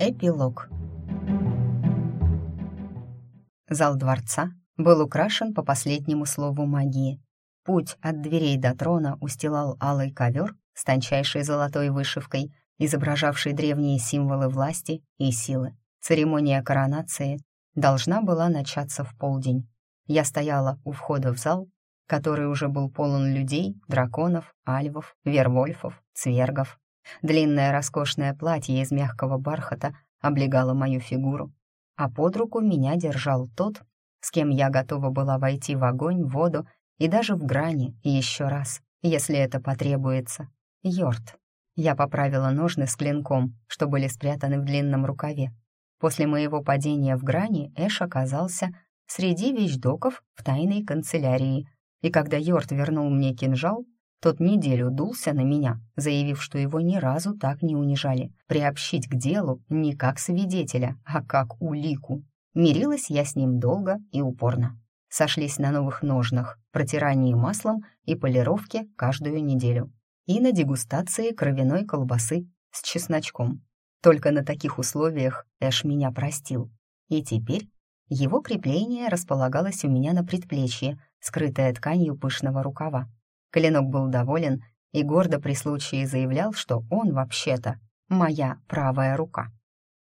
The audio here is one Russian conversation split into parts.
Эпилог Зал дворца был украшен по последнему слову магии. Путь от дверей до трона устилал алый ковер с тончайшей золотой вышивкой, изображавший древние символы власти и силы. Церемония коронации должна была начаться в полдень. Я стояла у входа в зал, который уже был полон людей, драконов, альвов, вервольфов, цвергов. Длинное роскошное платье из мягкого бархата облегало мою фигуру, а под руку меня держал тот, с кем я готова была войти в огонь, в воду и даже в грани еще раз, если это потребуется. Йорт. Я поправила ножны с клинком, что были спрятаны в длинном рукаве. После моего падения в грани Эш оказался среди вещдоков в тайной канцелярии, и когда Йорт вернул мне кинжал, тот неделю дулся на меня, заявив, что его ни разу так не унижали. Приобщить к делу не как свидетеля, а как улику. Мирилась я с ним долго и упорно. Сошлись на новых ножнах, протирании маслом и полировке каждую неделю. И на дегустации кровяной колбасы с чесночком. Только на таких условиях Эш меня простил. И теперь его крепление располагалось у меня на предплечье, скрытое тканью пышного рукава. Клинок был доволен и гордо при случае заявлял, что он вообще-то моя правая рука.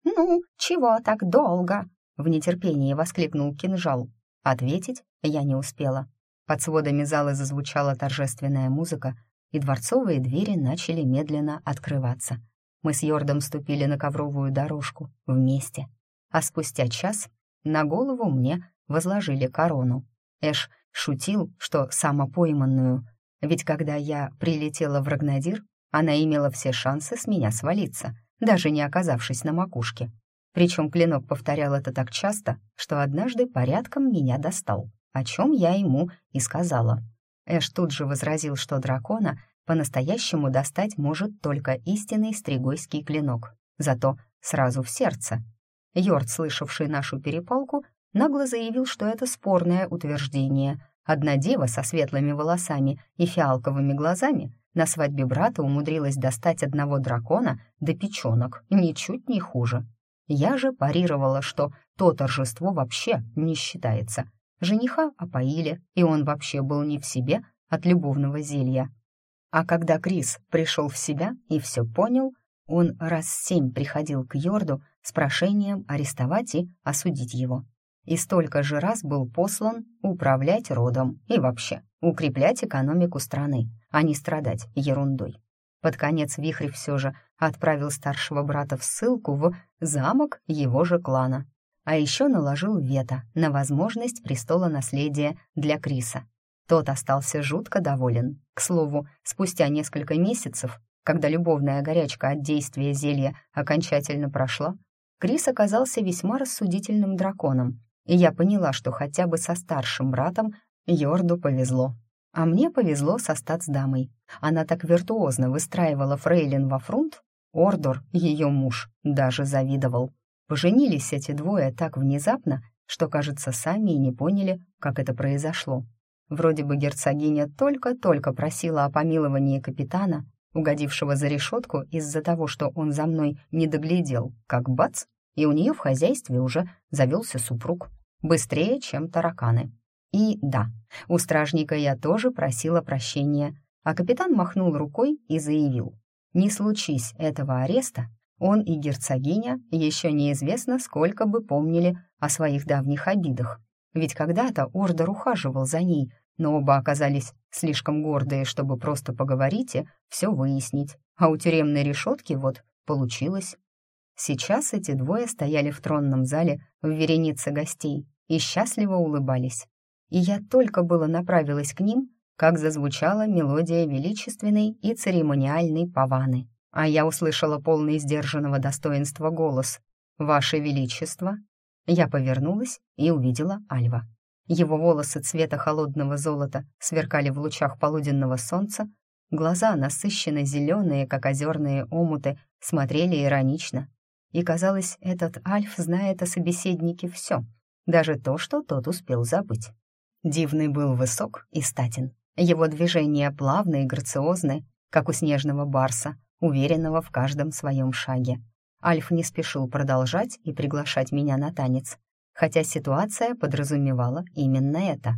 «Ну, чего так долго?» — в нетерпении воскликнул кинжал. Ответить я не успела. Под сводами зала зазвучала торжественная музыка, и дворцовые двери начали медленно открываться. Мы с Йордом ступили на ковровую дорожку вместе, а спустя час на голову мне возложили корону. Эш шутил, что самопойманную — ведь когда я прилетела в Рагнадир, она имела все шансы с меня свалиться, даже не оказавшись на макушке. Причем клинок повторял это так часто, что однажды порядком меня достал, о чем я ему и сказала. Эш тут же возразил, что дракона по-настоящему достать может только истинный стригойский клинок, зато сразу в сердце. Йорд, слышавший нашу перепалку, нагло заявил, что это спорное утверждение — Одна дева со светлыми волосами и фиалковыми глазами на свадьбе брата умудрилась достать одного дракона до печенок, ничуть не хуже. Я же парировала, что то торжество вообще не считается. Жениха опоили, и он вообще был не в себе от любовного зелья. А когда Крис пришел в себя и все понял, он раз семь приходил к Йорду с прошением арестовать и осудить его и столько же раз был послан управлять родом и вообще укреплять экономику страны, а не страдать ерундой. Под конец Вихрь все же отправил старшего брата в ссылку в замок его же клана, а еще наложил вето на возможность престола наследия для Криса. Тот остался жутко доволен. К слову, спустя несколько месяцев, когда любовная горячка от действия зелья окончательно прошла, Крис оказался весьма рассудительным драконом и я поняла, что хотя бы со старшим братом Йорду повезло. А мне повезло со статсдамой. Она так виртуозно выстраивала фрейлин во фрунт, Ордор, ее муж, даже завидовал. Поженились эти двое так внезапно, что, кажется, сами и не поняли, как это произошло. Вроде бы герцогиня только-только просила о помиловании капитана, угодившего за решетку из-за того, что он за мной не доглядел, как бац, и у нее в хозяйстве уже завелся супруг. Быстрее, чем тараканы. И да, у стражника я тоже просила прощения, а капитан махнул рукой и заявил, не случись этого ареста, он и герцогиня еще неизвестно сколько бы помнили о своих давних обидах. Ведь когда-то Ордер ухаживал за ней, но оба оказались слишком гордые, чтобы просто поговорить и все выяснить. А у тюремной решетки вот получилось. Сейчас эти двое стояли в тронном зале в веренице гостей и счастливо улыбались. И я только было направилась к ним, как зазвучала мелодия величественной и церемониальной паваны. А я услышала полный сдержанного достоинства голос «Ваше Величество!» Я повернулась и увидела Альва. Его волосы цвета холодного золота сверкали в лучах полуденного солнца, глаза, насыщенно зеленые, как озерные омуты, смотрели иронично, и, казалось, этот Альф знает о собеседнике все, даже то, что тот успел забыть. Дивный был высок и статен. Его движения плавные и грациозны, как у снежного барса, уверенного в каждом своем шаге. Альф не спешил продолжать и приглашать меня на танец, хотя ситуация подразумевала именно это.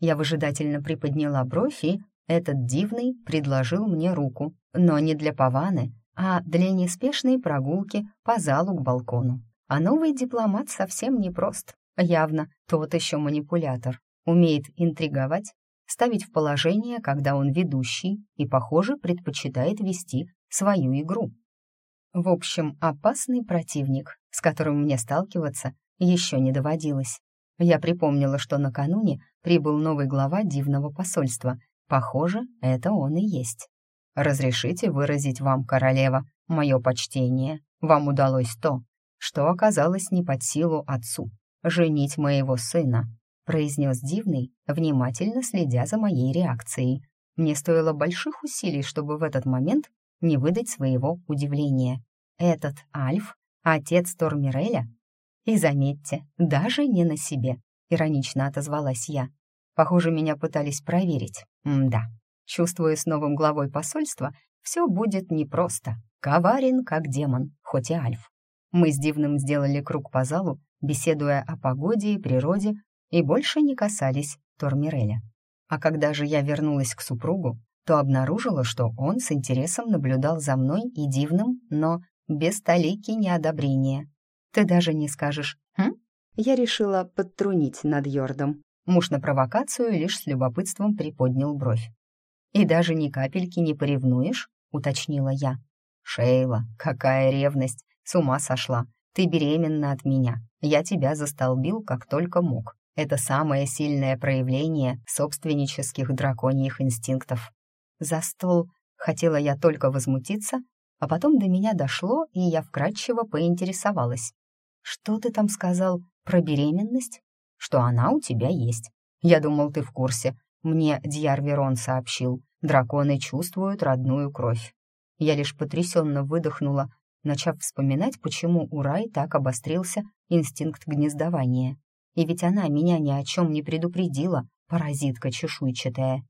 Я выжидательно приподняла бровь, и этот дивный предложил мне руку, но не для паваны, а для неспешной прогулки по залу к балкону. А новый дипломат совсем непрост. Явно тот еще манипулятор. Умеет интриговать, ставить в положение, когда он ведущий, и, похоже, предпочитает вести свою игру. В общем, опасный противник, с которым мне сталкиваться еще не доводилось. Я припомнила, что накануне прибыл новый глава дивного посольства. Похоже, это он и есть. «Разрешите выразить вам, королева, мое почтение. Вам удалось то, что оказалось не под силу отцу — женить моего сына», произнес дивный, внимательно следя за моей реакцией. Мне стоило больших усилий, чтобы в этот момент не выдать своего удивления. Этот Альф — отец Тормиреля? И заметьте, даже не на себе, иронично отозвалась я. Похоже, меня пытались проверить. М да, чувствую, с новым главой посольства все будет непросто. Коварен, как демон, хоть и Альф. Мы с Дивным сделали круг по залу, беседуя о погоде и природе, и больше не касались Тормиреля. А когда же я вернулась к супругу, то обнаружила, что он с интересом наблюдал за мной и Дивным, но без толики неодобрения. Ты даже не скажешь «Хм?» Я решила подтрунить над Йордом. Муж на провокацию лишь с любопытством приподнял бровь. «И даже ни капельки не поревнуешь?» — уточнила я. «Шейла, какая ревность! С ума сошла! Ты беременна от меня. Я тебя застолбил, как только мог. Это самое сильное проявление собственнических драконьих инстинктов. За стол хотела я только возмутиться, а потом до меня дошло, и я вкратчиво поинтересовалась. «Что ты там сказал про беременность?» «Что она у тебя есть. Я думал, ты в курсе. Мне Дьяр Верон сообщил. Драконы чувствуют родную кровь». Я лишь потрясенно выдохнула, начав вспоминать, почему у Рай так обострился инстинкт гнездования. И ведь она меня ни о чем не предупредила, паразитка чешуйчатая.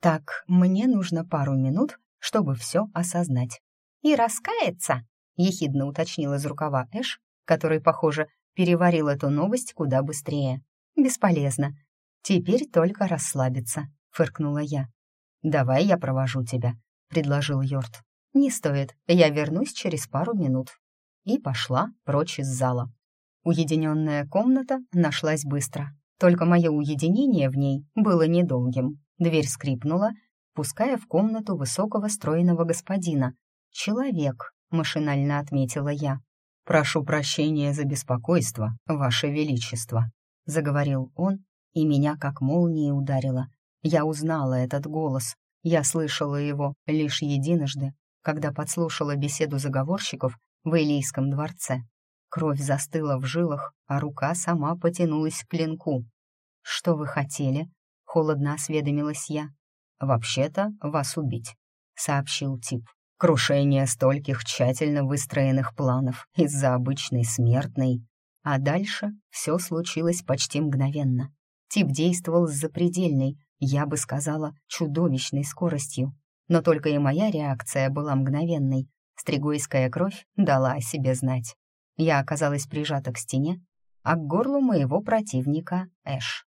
Так, мне нужно пару минут, чтобы все осознать. «И раскается?» — ехидно уточнил из рукава Эш, который, похоже, переварил эту новость куда быстрее. «Бесполезно. Теперь только расслабиться», — фыркнула я. «Давай я провожу тебя», — предложил Йорт. «Не стоит, я вернусь через пару минут». И пошла прочь из зала. Уединенная комната нашлась быстро. Только мое уединение в ней было недолгим. Дверь скрипнула, пуская в комнату высокого стройного господина. «Человек», — машинально отметила я. «Прошу прощения за беспокойство, Ваше Величество», — заговорил он, и меня как молнией ударило. Я узнала этот голос. Я слышала его лишь единожды, когда подслушала беседу заговорщиков в Элийском дворце. Кровь застыла в жилах, а рука сама потянулась к клинку. «Что вы хотели?» — холодно осведомилась я. «Вообще-то вас убить», — сообщил тип. «Крушение стольких тщательно выстроенных планов из-за обычной смертной». А дальше все случилось почти мгновенно. Тип действовал с запредельной, я бы сказала, чудовищной скоростью. Но только и моя реакция была мгновенной. Стригойская кровь дала о себе знать я оказалась прижата к стене, а к горлу моего противника Эш.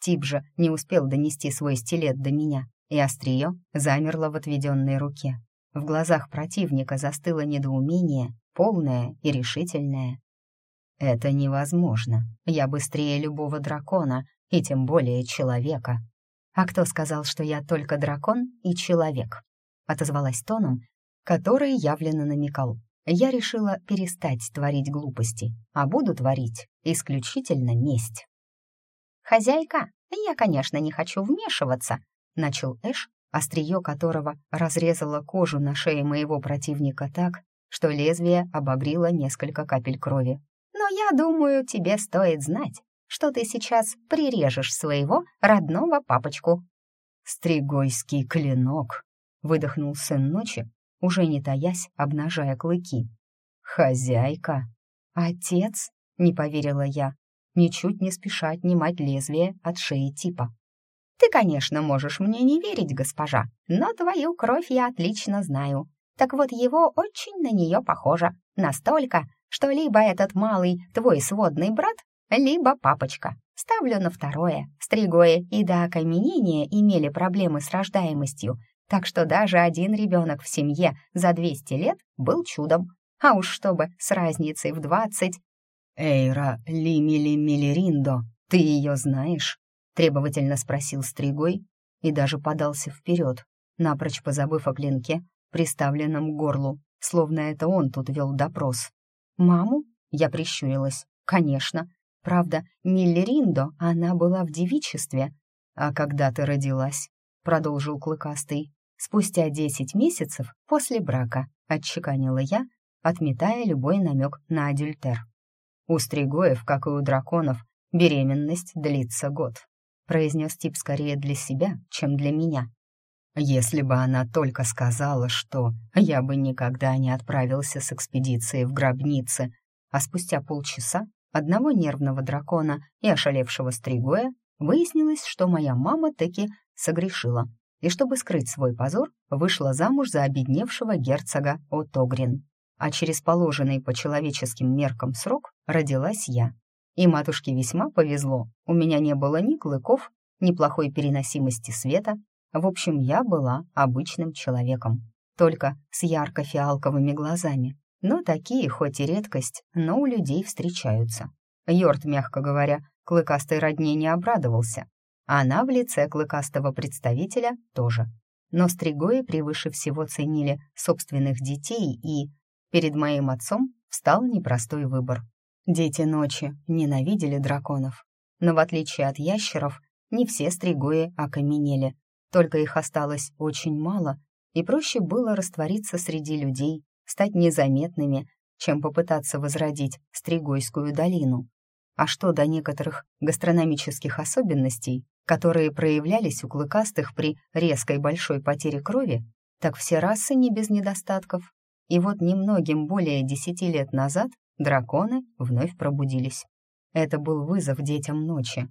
Тип же не успел донести свой стилет до меня, и острие замерло в отведенной руке. В глазах противника застыло недоумение, полное и решительное. «Это невозможно. Я быстрее любого дракона, и тем более человека». «А кто сказал, что я только дракон и человек?» отозвалась тоном, который явленно намекал я решила перестать творить глупости, а буду творить исключительно месть. «Хозяйка, я, конечно, не хочу вмешиваться», — начал Эш, острие которого разрезало кожу на шее моего противника так, что лезвие обогрило несколько капель крови. «Но я думаю, тебе стоит знать, что ты сейчас прирежешь своего родного папочку». «Стригойский клинок», — выдохнул сын ночи, уже не таясь, обнажая клыки. «Хозяйка!» «Отец?» — не поверила я, ничуть не спеша отнимать лезвие от шеи типа. «Ты, конечно, можешь мне не верить, госпожа, но твою кровь я отлично знаю. Так вот, его очень на нее похоже. Настолько, что либо этот малый твой сводный брат, либо папочка. Ставлю на второе. Стригои и до окаменения имели проблемы с рождаемостью, так что даже один ребенок в семье за 200 лет был чудом. А уж чтобы с разницей в 20... «Эйра Лимили Милериндо, ты ее знаешь?» — требовательно спросил Стригой и даже подался вперед, напрочь позабыв о клинке, приставленном к горлу, словно это он тут вел допрос. «Маму?» — я прищурилась. «Конечно. Правда, Миллериндо, она была в девичестве. А когда ты родилась?» — продолжил Клыкастый. «Спустя десять месяцев после брака», — отчеканила я, отметая любой намек на адюльтер. «У стригоев, как и у драконов, беременность длится год», — произнес тип скорее для себя, чем для меня. Если бы она только сказала, что я бы никогда не отправился с экспедицией в гробницы, а спустя полчаса одного нервного дракона и ошалевшего стригоя выяснилось, что моя мама таки согрешила, и чтобы скрыть свой позор, вышла замуж за обедневшего герцога Отогрин. А через положенный по человеческим меркам срок родилась я. И матушке весьма повезло, у меня не было ни клыков, ни плохой переносимости света, в общем, я была обычным человеком, только с ярко-фиалковыми глазами. Но такие, хоть и редкость, но у людей встречаются. Йорд, мягко говоря, клыкастой родне не обрадовался. Она в лице клыкастого представителя тоже. Но стригои превыше всего ценили собственных детей и... Перед моим отцом встал непростой выбор. Дети ночи ненавидели драконов. Но в отличие от ящеров, не все стригои окаменели, только их осталось очень мало, и проще было раствориться среди людей, стать незаметными, чем попытаться возродить Стригойскую долину. А что до некоторых гастрономических особенностей, которые проявлялись у клыкастых при резкой большой потере крови, так все расы не без недостатков. И вот немногим более десяти лет назад драконы вновь пробудились. Это был вызов детям ночи,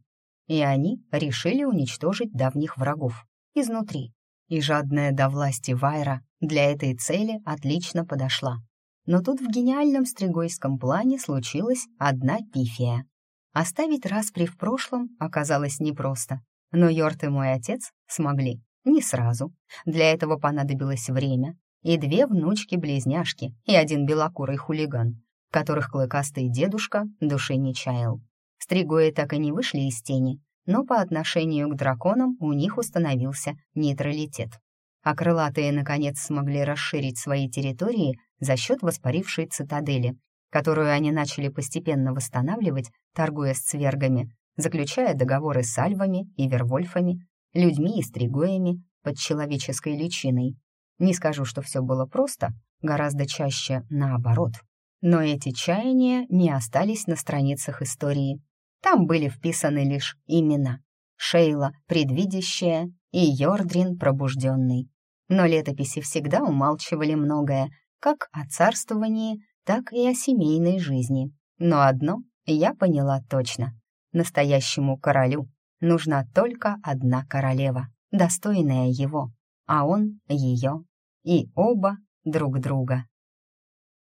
и они решили уничтожить давних врагов изнутри. И жадная до власти Вайра для этой цели отлично подошла. Но тут в гениальном стригойском плане случилась одна пифия. Оставить распри в прошлом оказалось непросто, но Йорт и мой отец смогли. Не сразу. Для этого понадобилось время и две внучки-близняшки и один белокурый хулиган, которых клыкастый дедушка души не чаял. Стригои так и не вышли из тени, но по отношению к драконам у них установился нейтралитет. А крылатые, наконец, смогли расширить свои территории за счет воспарившей цитадели, которую они начали постепенно восстанавливать, торгуя с цвергами, заключая договоры с альвами и вервольфами, людьми и стригоями под человеческой личиной. Не скажу, что все было просто, гораздо чаще наоборот. Но эти чаяния не остались на страницах истории, там были вписаны лишь имена. Шейла, предвидящая, и Йордрин, пробужденный. Но летописи всегда умалчивали многое, как о царствовании, так и о семейной жизни. Но одно я поняла точно. Настоящему королю нужна только одна королева, достойная его, а он ее, и оба друг друга.